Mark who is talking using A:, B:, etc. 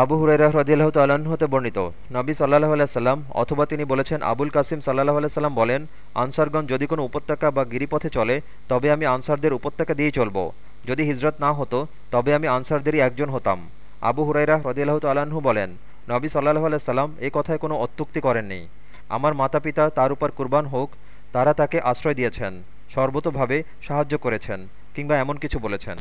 A: আবু হুরাইরা হ্রদিল্লাহ তাল্লাহ্ন হতে বর্ণিত, নবী সাল্লাহ আলাইসাল্লাম অথবা তিনি বলেছেন, আবুল কাসিম সাল্লাহ আলাইসাল্লাম বলেন আনসারগঞ্জ যদি কোনো উপত্যকা বা গিরিপথে চলে, তবে আমি আনসারদের উপত্যকা দিয়েই চলব। যদি হিজরত না হতো, তবে আমি আনসারদেরই একজন হতাম। আবু হুরাইরা হ্রদিল্লাহ তাল্লাহ্ন বলেন, নবী সাল্লাহ আলাইসাল্লাম এ কথায় কোনো অত্যুক্তি করেননি। আমার মাতা পিতা তার উপর কুরবান হোক, তারা তাকে আশ্রয় দিয়েছেন, সর্বতোভাবে সাহায্য করেছেন, কিংবা এমন কিছু বলেছেন।